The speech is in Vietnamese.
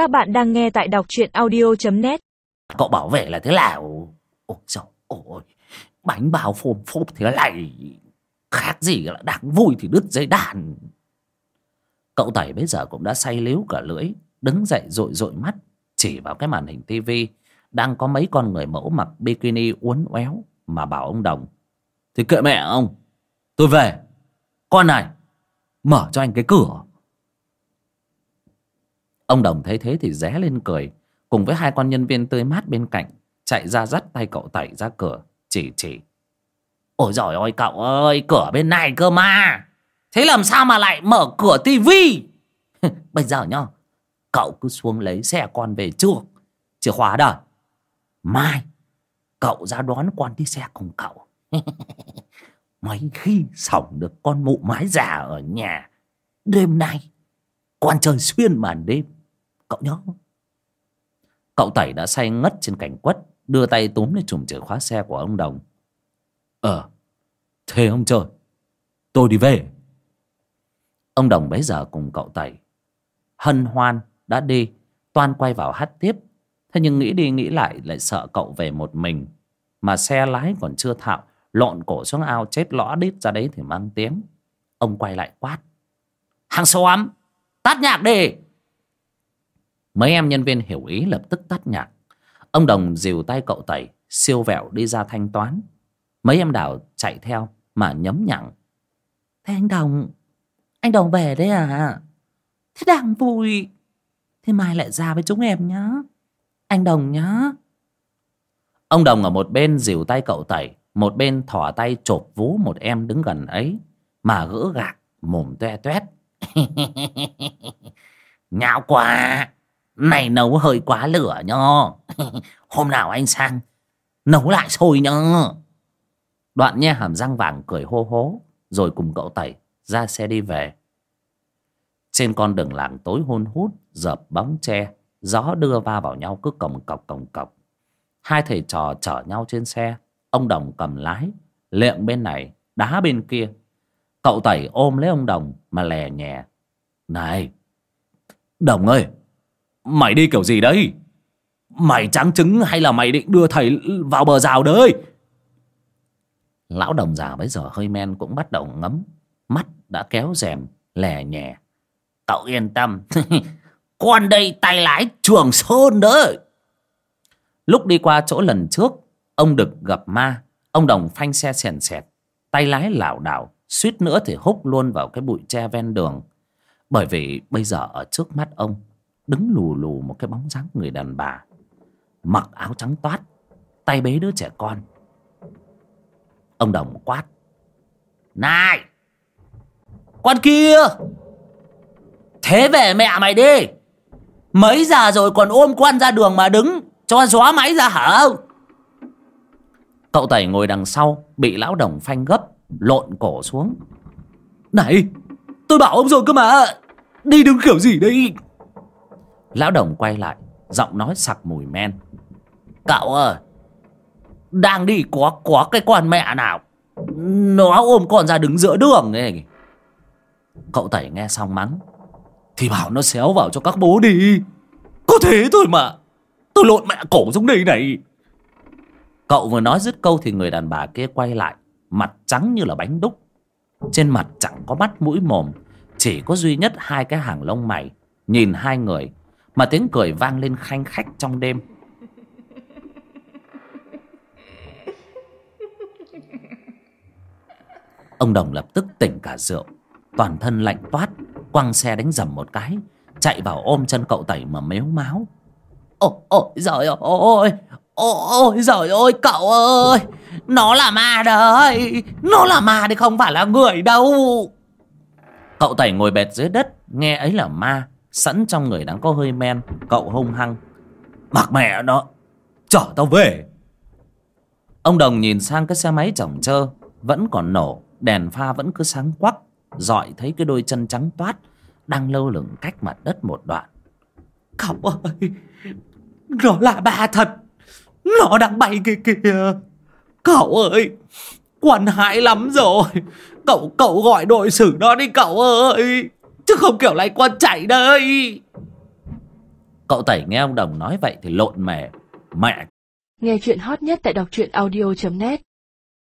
Các bạn đang nghe tại đọc truyện audio.net Cậu bảo vệ là thế nào? Ôi trời ôi, bánh bao phôm phốp thế này. Khác gì là đáng vui thì đứt dây đàn. Cậu Tẩy bây giờ cũng đã say líu cả lưỡi, đứng dậy rội rội mắt, chỉ vào cái màn hình tivi đang có mấy con người mẫu mặc bikini uốn éo mà bảo ông Đồng. Thì kệ mẹ ông, tôi về. Con này, mở cho anh cái cửa. Ông Đồng thấy thế thì ré lên cười, Cùng với hai con nhân viên tươi mát bên cạnh, Chạy ra dắt tay cậu Tẩy ra cửa, Chỉ chỉ. Ôi giỏi ơi, cậu ơi, Cửa bên này cơ mà. Thế làm sao mà lại mở cửa tivi Bây giờ nhá, Cậu cứ xuống lấy xe con về trước. Chìa khóa đời. Mai, Cậu ra đón con đi xe cùng cậu. Mấy khi sống được con mụ mái già ở nhà, Đêm nay, Con trời xuyên màn đêm. Cậu nhóc, Cậu Tẩy đã say ngất trên cảnh quất Đưa tay túm lấy chùm chìa khóa xe của ông Đồng. Ờ Thế ông trời Tôi đi về. Ông Đồng bấy giờ cùng cậu Tẩy Hân hoan đã đi Toan quay vào hát tiếp. Thế nhưng nghĩ đi nghĩ lại lại sợ cậu về một mình Mà xe lái còn chưa thạo Lộn cổ xuống ao chết lõ đít ra đấy thì mang tiếng. Ông quay lại quát Hàng xóm Tắt nhạc đi! Mấy em nhân viên hiểu ý lập tức tắt nhạc. Ông Đồng dìu tay cậu Tẩy, Siêu vẹo đi ra thanh toán. Mấy em đảo chạy theo Mà nhấm nhặng Thế anh Đồng Anh Đồng về đấy à? Thế đang vui. Thế mai lại ra với chúng em nhá. Anh Đồng nhá. Ông Đồng ở một bên dìu tay cậu Tẩy, Một bên thỏ tay chộp vú một em đứng gần ấy, Mà gỡ gạc, Mồm toe toét. Nhạo quá! Này nấu hơi quá lửa nhо Hôm nào anh sang, Nấu lại sôi nhо Đoạn nha hàm răng vàng cười hô hố, Rồi cùng cậu Tẩy ra xe đi về. Trên con đường làng tối hôn hút, Dợp bóng tre, Gió đưa va vào nhau cứ cồng cọc cồng cọc. Hai thầy trò chở nhau trên xe, Ông Đồng cầm lái, Liệng bên này, đá bên kia. Cậu Tẩy ôm lấy ông Đồng Mà lè nhẹ Này, Đồng ơi Mày đi kiểu gì đấy? Mày trắng trứng hay là mày định đưa thầy vào bờ rào đấy? Lão đồng già bây giờ hơi men cũng bắt đầu ngấm. Mắt đã kéo rèm, lè nhẹ Cậu yên tâm. Con đây tay lái trường sơn đấy. Lúc đi qua chỗ lần trước, Ông Đực gặp ma. Ông Đồng phanh xe sèn sẹt. Tay lái lảo đảo, Suýt nữa thì húc luôn vào cái bụi tre ven đường. Bởi vì bây giờ ở trước mắt ông đứng lù lù một cái bóng dáng người đàn bà, mặc áo trắng toát, tay bế đứa trẻ con. Ông đồng quát, này, con kia, thế về mẹ mày đi. Mấy giờ rồi còn ôm quan ra đường mà đứng, cho gió máy ra hả cậu tẩy ngồi đằng sau, bị lão đồng phanh gấp, lộn cổ xuống. Này, tôi bảo ông rồi cơ mà, đi đứng kiểu gì đây? Lão đồng quay lại, Giọng nói sặc mùi men. Cậu ơi, Đang đi có có cái con mẹ nào? Nó ôm con ra đứng giữa đường ấy. Cậu tẩy nghe xong mắng. Thì bảo nó xéo vào cho các bố đi. Có thế thôi mà. Tôi lộn mẹ cổ xuống đây này. Cậu vừa nói dứt câu Thì người đàn bà kia quay lại, Mặt trắng như là bánh đúc. Trên mặt chẳng có mắt, mũi mồm, Chỉ có duy nhất hai cái hàng lông mày. Nhìn hai người mà tiếng cười vang lên khanh khách trong đêm. Ông đồng lập tức tỉnh cả rượu, toàn thân lạnh toát, quăng xe đánh dầm một cái, chạy vào ôm chân cậu tẩy mà mếu máo. Ôi ôi, giời ơi, ôi giời ơi, cậu ơi, nó là ma đấy, nó là ma đấy không phải là người đâu. Cậu tẩy ngồi bệt dưới đất, nghe ấy là ma sẵn trong người đang có hơi men, cậu hung hăng. Mặc mẹ nó, chở tao về. Ông đồng nhìn sang cái xe máy chồng trơ vẫn còn nổ, đèn pha vẫn cứ sáng quắc, dọi thấy cái đôi chân trắng toát đang lơ lửng cách mặt đất một đoạn. Cậu ơi, nó là bà thật, nó đang bay kìa kìa. Cậu ơi quan hại lắm rồi. Cậu cậu gọi đội xử nó đi cậu ơi. Chứ không kiểu lại con chạy đây. Cậu tẩy nghe ông đồng nói vậy thì lộn mề mẹ. Nghe chuyện hot nhất tại đọc truyện audio.net